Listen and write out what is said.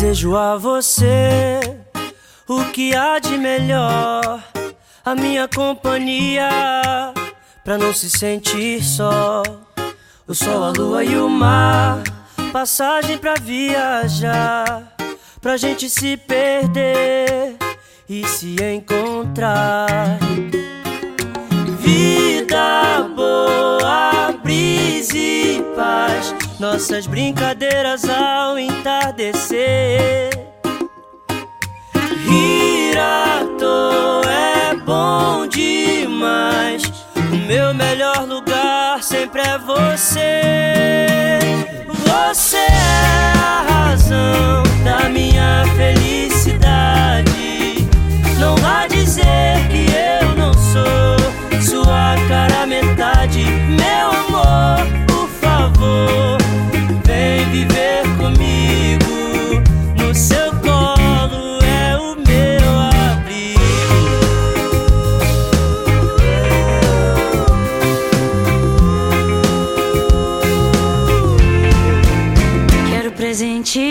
Desejo a você o que há de melhor, a minha companhia, pra não se sentir só. O sol, a lua e o mar, passagem pra viajar, pra gente se perder e se encontrar. Vida boa, brisa e paz nossas brincadeiras ao entardecer. Rir é bom demais. O meu melhor lugar pra você. Você é a razão da minha felicidade. Não vá dizer que eu não sou sua cara metade.